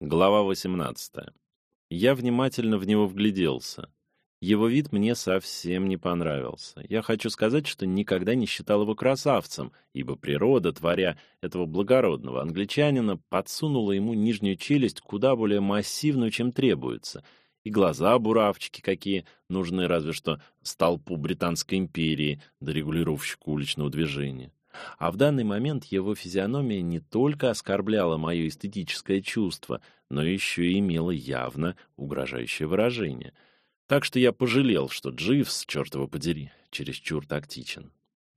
Глава 18. Я внимательно в него вгляделся. Его вид мне совсем не понравился. Я хочу сказать, что никогда не считал его красавцем, ибо природа, творя этого благородного англичанина, подсунула ему нижнюю челюсть куда более массивную, чем требуется, и глаза буравчики какие, нужны разве что столпу Британской империи, до регулировщику уличного движения. А в данный момент его физиономия не только оскорбляла мое эстетическое чувство, но еще и имела явно угрожающее выражение. Так что я пожалел, что Дживс, черт его подери, чересчур тактичен.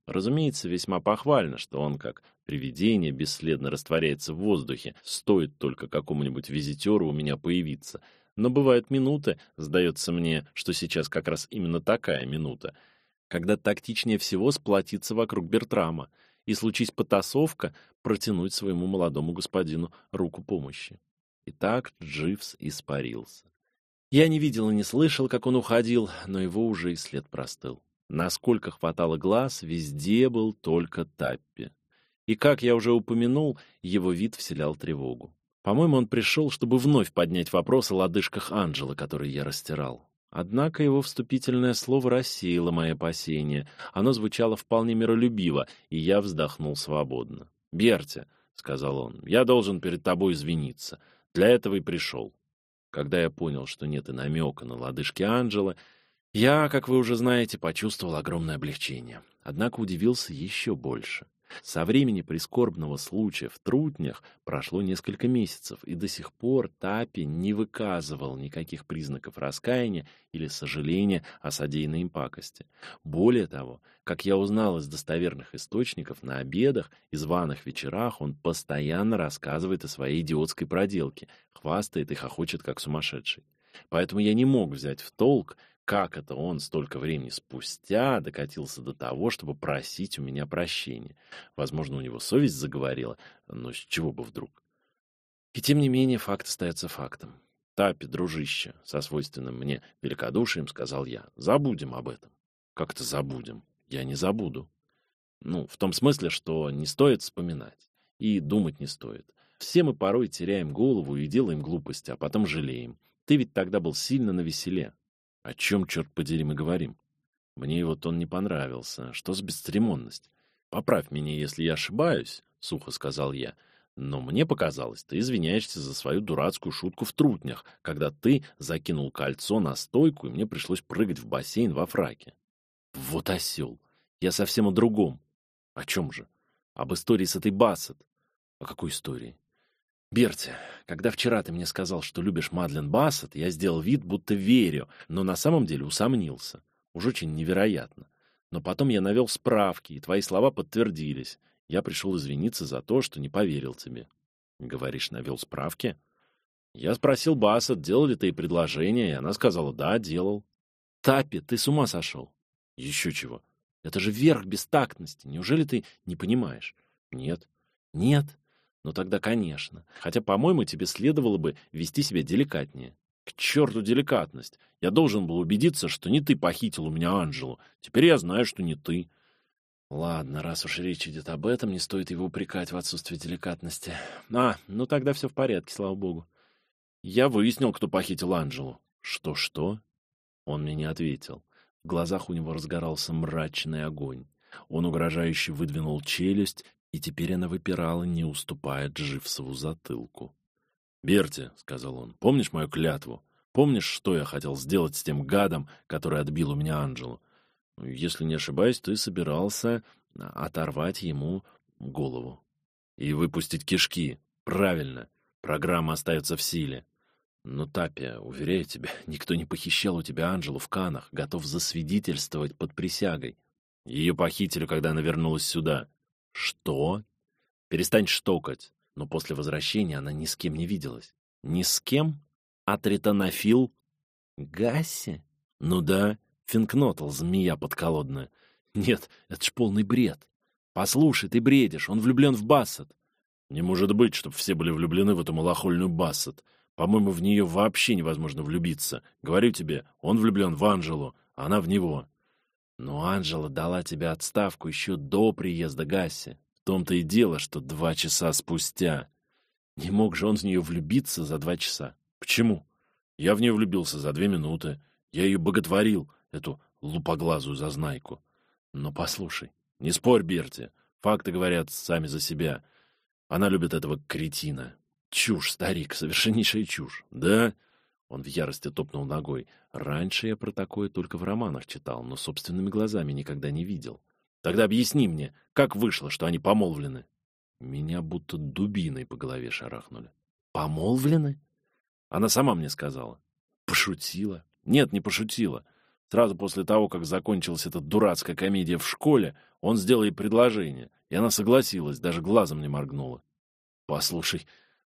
Разумеется, весьма похвально, что он, как привидение, бесследно растворяется в воздухе, стоит только какому-нибудь визитеру у меня появиться. Но бывают минуты, сдается мне, что сейчас как раз именно такая минута, когда тактичнее всего сплотиться вокруг Бертрама — и, случись потасовка, протянуть своему молодому господину руку помощи. И так Дживс испарился. Я не видел и не слышал, как он уходил, но его уже и след простыл. Насколько хватало глаз, везде был только Таппи. И, как я уже упомянул, его вид вселял тревогу. По-моему, он пришел, чтобы вновь поднять вопрос о лодыжках Анджела, которые я растирал. Однако его вступительное слово рассеяло мои опасения. Оно звучало вполне миролюбиво, и я вздохнул свободно. «Берти», — сказал он, — «я должен перед тобой извиниться. Для этого и пришел». Когда я понял, что нет и намека на лодыжки Анджела, я, как вы уже знаете, почувствовал огромное облегчение. Однако удивился еще больше. Со времени прискорбного случая в Трутнях прошло несколько месяцев, и до сих пор Тапи не выказывал никаких признаков раскаяния или сожаления о содеянной им пакости. Более того, как я узнал из достоверных источников, на обедах и званых вечерах он постоянно рассказывает о своей идиотской проделке, хвастает и хохочет как сумасшедший. Поэтому я не мог взять в толк, как это он столько времени спустя докатился до того, чтобы просить у меня прощения? Возможно, у него совесть заговорила, но с чего бы вдруг? И тем не менее факт остается фактом. Тапи, дружище, со свойственным мне великодушием сказал я, забудем об этом. Как то забудем? Я не забуду. Ну, в том смысле, что не стоит вспоминать. И думать не стоит. Все мы порой теряем голову и делаем глупости, а потом жалеем. Ты ведь тогда был сильно навеселе. О чем, черт подери, мы говорим? Мне его тон не понравился. Что за бесцеремонность? Поправь меня, если я ошибаюсь, — сухо сказал я. Но мне показалось, ты извиняешься за свою дурацкую шутку в трутнях, когда ты закинул кольцо на стойку, и мне пришлось прыгать в бассейн во фраке. Вот осел. Я совсем о другом. О чем же? Об истории с этой Бассет. О какой истории? Берти, когда вчера ты мне сказал, что любишь Мадлен Бассет, я сделал вид, будто верю, но на самом деле усомнился. Уж очень невероятно. Но потом я навел справки, и твои слова подтвердились. Я пришел извиниться за то, что не поверил тебе. Говоришь, навел справки? Я спросил Бассет, делал ли ты ей предложение, и она сказала, да, делал. Тапи, ты с ума сошел? Еще чего? Это же верх бестактности. Неужели ты не понимаешь? Нет. Нет. Ну тогда, конечно. Хотя, по-моему, тебе следовало бы вести себя деликатнее. К черту деликатность. Я должен был убедиться, что не ты похитил у меня Анжелу. Теперь я знаю, что не ты. Ладно, раз уж речь идет об этом, не стоит его упрекать в отсутствии деликатности. А, ну тогда все в порядке, слава богу. Я выяснил, кто похитил Анжелу. Что-что? Он мне не ответил. В глазах у него разгорался мрачный огонь. Он угрожающе выдвинул челюсть и теперь она выпирала, не уступая Дживсову затылку. «Берти», — сказал он, — «помнишь мою клятву? Помнишь, что я хотел сделать с тем гадом, который отбил у меня Анджелу? Если не ошибаюсь, ты собирался оторвать ему голову. И выпустить кишки. Правильно. Программа остается в силе. Но, Тапия, уверяю тебя, никто не похищал у тебя Анджелу в Канах, готов засвидетельствовать под присягой. Ее похитили, когда она вернулась сюда. Что? Перестань штокать. Но после возвращения она ни с кем не виделась. Ни с кем? А тритонофил? Гасси? Ну да, Финкнотл, змея подколодная. Нет, это ж полный бред. Послушай, ты бредишь, он влюблен в Бассет. Не может быть, чтобы все были влюблены в эту малохольную Бассет. По-моему, в нее вообще невозможно влюбиться. Говорю тебе, он влюблен в Анжелу, а она в него. Но Анжела дала тебе отставку еще до приезда Гасси. В том-то и дело, что два часа спустя. Не мог же он в нее влюбиться за два часа. Почему? Я в нее влюбился за две минуты. Я ее боготворил, эту лупоглазую зазнайку. Но послушай, не спорь, Берти. Факты говорят сами за себя. Она любит этого кретина. Чушь, старик, совершеннейшая чушь. Да? Он в ярости топнул ногой. Раньше я про такое только в романах читал, но собственными глазами никогда не видел. Тогда объясни мне, как вышло, что они помолвлены? Меня будто дубиной по голове шарахнули. Помолвлены? Она сама мне сказала. Пошутила? Нет, не пошутила. Сразу после того, как закончилась эта дурацкая комедия в школе, он сделал ей предложение, и она согласилась, даже глазом не моргнула. Послушай,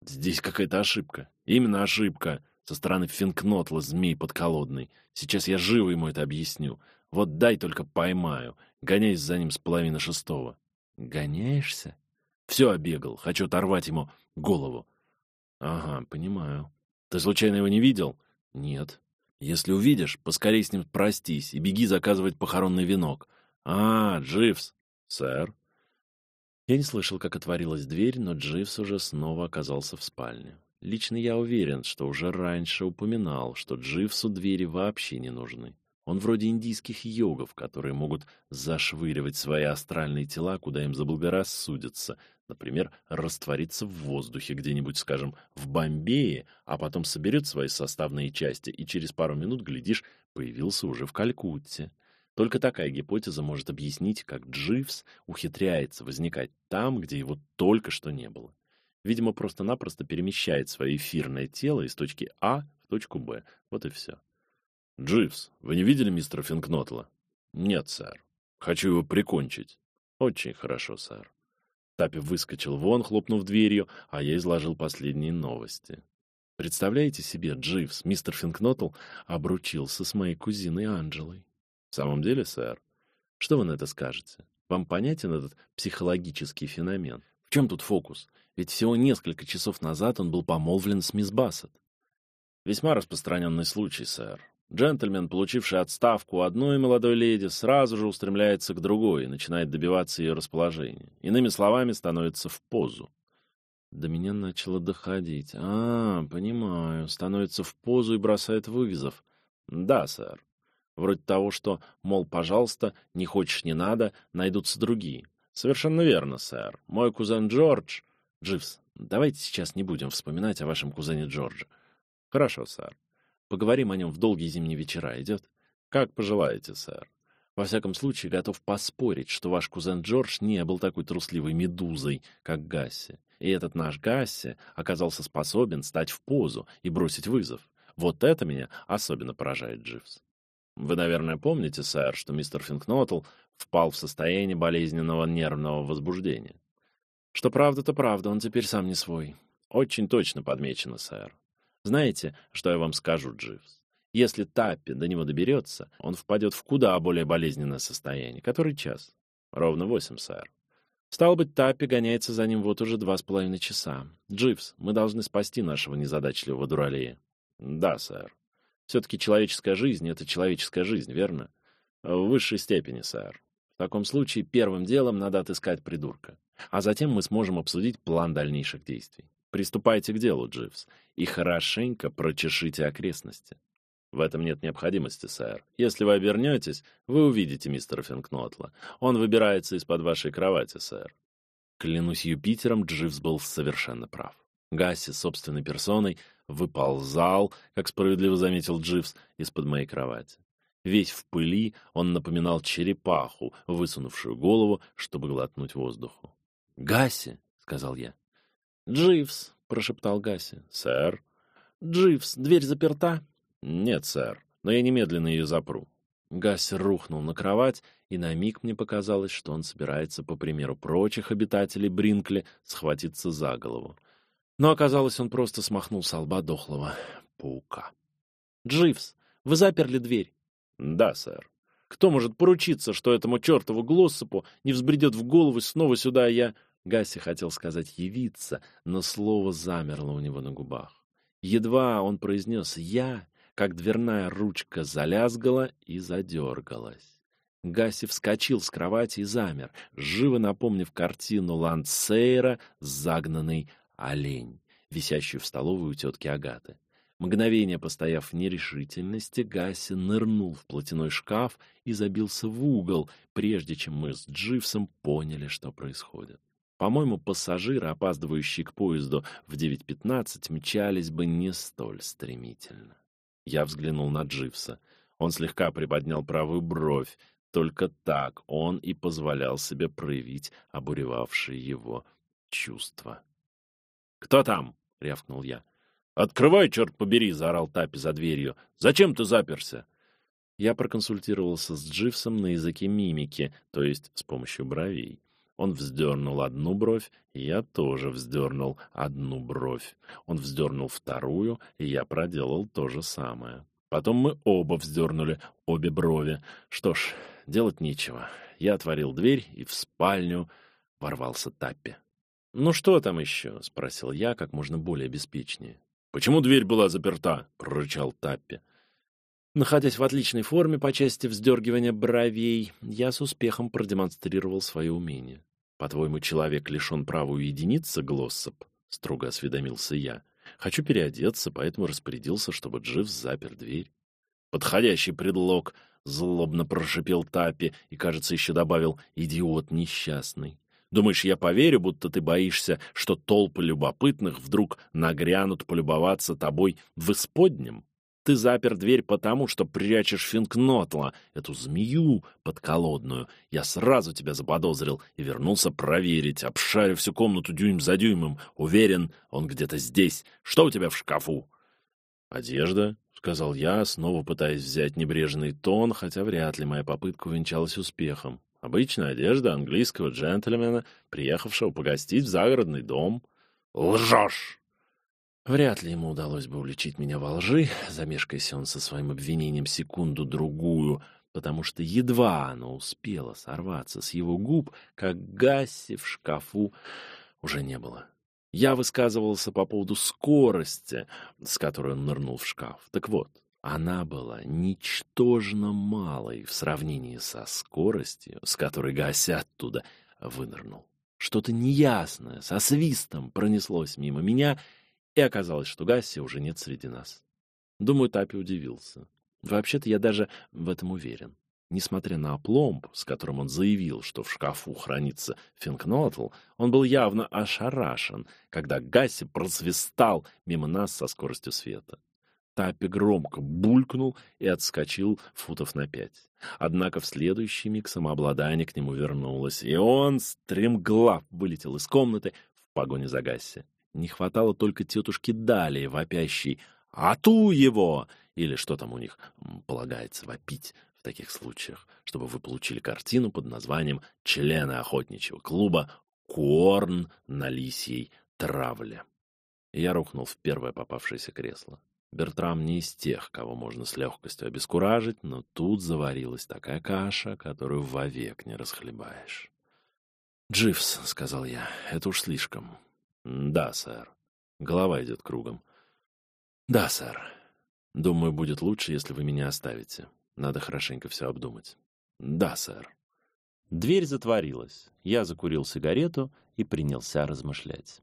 здесь какая-то ошибка. Именно ошибка со стороны Финкнотла, змей подколодный. Сейчас я живо ему это объясню. Вот дай только поймаю. Гоняюсь за ним с половины шестого. Гоняешься? Все обегал. Хочу оторвать ему голову. Ага, понимаю. Ты случайно его не видел? Нет. Если увидишь, поскорей с ним простись и беги заказывать похоронный венок. А, Дживс. Сэр. Я не слышал, как отворилась дверь, но Дживс уже снова оказался в спальне. Лично я уверен, что уже раньше упоминал, что Дживсу двери вообще не нужны. Он вроде индийских йогов, которые могут зашвыривать свои астральные тела, куда им заблагорассудится. Например, раствориться в воздухе где-нибудь, скажем, в Бомбее, а потом соберет свои составные части и через пару минут, глядишь, появился уже в Калькутте. Только такая гипотеза может объяснить, как Дживс ухитряется возникать там, где его только что не было. Видимо, просто-напросто перемещает свое эфирное тело из точки А в точку Б. Вот и все. «Дживс, вы не видели мистера Финкнотла?» «Нет, сэр. Хочу его прикончить». «Очень хорошо, сэр». Тапи выскочил вон, хлопнув дверью, а я изложил последние новости. Представляете себе, Дживс, мистер Финкнотл обручился с моей кузиной Анджелой. В самом деле, сэр? Что вы на это скажете? Вам понятен этот психологический феномен? В чем тут фокус? Ведь всего несколько часов назад он был помолвлен с мисс Бассет. Весьма распространенный случай, сэр. Джентльмен, получивший отставку одной молодой леди, сразу же устремляется к другой и начинает добиваться ее расположения. Иными словами, становится в позу. До меня начало доходить. А, понимаю, становится в позу и бросает вызов. Да, сэр. Вроде того, что, мол, пожалуйста, не хочешь, не надо, найдутся другие. Совершенно верно, сэр. Мой кузен Джордж Дживс, давайте сейчас не будем вспоминать о вашем кузене Джорджа. Хорошо, сэр. Поговорим о нем в долгие зимние вечера. Идет? Как пожелаете, сэр. Во всяком случае, готов поспорить, что ваш кузен Джордж не был такой трусливой медузой, как Гасси. И этот наш Гасси оказался способен стать в позу и бросить вызов. Вот это меня особенно поражает, Дживс. Вы, наверное, помните, сэр, что мистер Финкнотл впал в состояние болезненного нервного возбуждения. Что правда, то правда, он теперь сам не свой. Очень точно подмечено, сэр. Знаете, что я вам скажу, Дживс? Если Таппи до него доберется, он впадет в куда более болезненное состояние. Который час? Ровно восемь, сэр. Стало быть, Таппи гоняется за ним вот уже два с половиной часа. Дживс, мы должны спасти нашего незадачливого дуралея. Да, сэр. Все-таки человеческая жизнь — это человеческая жизнь, верно? В высшей степени, сэр. В таком случае первым делом надо отыскать придурка. А затем мы сможем обсудить план дальнейших действий. Приступайте к делу, Дживс, и хорошенько прочешите окрестности. В этом нет необходимости, сэр. Если вы обернетесь, вы увидите мистера Финкнотла. Он выбирается из-под вашей кровати, сэр. Клянусь Юпитером, Дживс был совершенно прав. Гасси собственной персоной выползал, как справедливо заметил Дживс, из-под моей кровати. Весь в пыли он напоминал черепаху, высунувшую голову, чтобы глотнуть воздуху. «Гаси!» — сказал я. «Дживс!» — прошептал Гаси. «Сэр?» «Дживс, дверь заперта?» «Нет, сэр, но я немедленно ее запру». Гаси рухнул на кровать, и на миг мне показалось, что он собирается, по примеру прочих обитателей Бринкли, схватиться за голову. Но оказалось, он просто смахнул с лба дохлого паука. «Дживс, вы заперли дверь?» «Да, сэр». Кто может поручиться, что этому чертову Глоссопу не взбредет в голову снова сюда я... Гасси хотел сказать «явиться», но слово замерло у него на губах. Едва он произнес «я», как дверная ручка залязгала и задергалась. Гасси вскочил с кровати и замер, живо напомнив картину Ландсейра «Загнанный олень». висящую в столовой у тетки Агаты. Мгновение постояв в нерешительности, Гасси нырнул в платяной шкаф и забился в угол, прежде чем мы с Дживсом поняли, что происходит. По-моему, пассажиры, опаздывающие к поезду в 9.15, мчались бы не столь стремительно. Я взглянул на Дживса. Он слегка приподнял правую бровь. Только так он и позволял себе проявить обуревавшие его чувства. «Кто там?» — рявкнул я. «Открывай, черт побери!» — заорал Тапи за дверью. «Зачем ты заперся?» Я проконсультировался с Дживсом на языке мимики, то есть с помощью бровей. Он вздернул одну бровь, и я тоже вздернул одну бровь. Он вздернул вторую, и я проделал то же самое. Потом мы оба вздернули обе брови. Что ж, делать нечего. Я отворил дверь, и в спальню ворвался Таппи. «Ну что там еще?» — спросил я как можно более беспечнее. «Почему дверь была заперта?» — прорычал Таппи. Находясь в отличной форме по части вздергивания бровей, я с успехом продемонстрировал свое умение. «По-твоему, человек лишен права уединиться, Глоссоп?» — строго осведомился я. «Хочу переодеться, поэтому распорядился, чтобы Дживс запер дверь». «Подходящий предлог!» — злобно прошипел Таппи и, кажется, еще добавил «идиот несчастный». Думаешь, я поверю, будто ты боишься, что толпы любопытных вдруг нагрянут полюбоваться тобой в исподнем? Ты запер дверь потому, что прячешь Финкнотла, эту змею подколодную. Я сразу тебя заподозрил и вернулся проверить, обшарив всю комнату дюйм за дюймом. Уверен, он где-то здесь. Что у тебя в шкафу? Одежда, — сказал я, снова пытаясь взять небрежный тон, хотя вряд ли моя попытка увенчалась успехом. Обычная одежда английского джентльмена, приехавшего погостить в загородный дом. Лжешь! Вряд ли ему удалось бы уличить меня во лжи, замешкайся он со своим обвинением секунду-другую, потому что едва оно успело сорваться с его губ, как Гасси в шкафу уже не было. Я высказывался по поводу скорости, с которой он нырнул в шкаф. Так вот, она была ничтожно малой в сравнении со скоростью, с которой Гася оттуда вынырнул. Что-то неясное, со свистом пронеслось мимо меня, и оказалось, что Гасси уже нет среди нас. Думаю, Тапи удивился. Вообще-то я даже в этом уверен. Несмотря на опломб, с которым он заявил, что в шкафу хранится финкнотл, он был явно ошарашен, когда Гасси просвистал мимо нас со скоростью света. Таппи громко булькнул и отскочил футов на пять. Однако в следующий миг самообладание к нему вернулось, и он стремглав вылетел из комнаты в погоне за Гасси. Не хватало только тетушки Далии, вопящей «Ату его!» или что там у них полагается вопить в таких случаях, чтобы вы получили картину под названием «Члены охотничьего клуба Корн на лисьей травле». я рухнул в первое попавшееся кресло. Бертрам не из тех, кого можно с легкостью обескуражить, но тут заварилась такая каша, которую вовек не расхлебаешь. «Дживс», — сказал я, — «это уж слишком». «Да, сэр». Голова идет кругом. «Да, сэр. Думаю, будет лучше, если вы меня оставите. Надо хорошенько все обдумать». «Да, сэр». Дверь затворилась. Я закурил сигарету и принялся размышлять.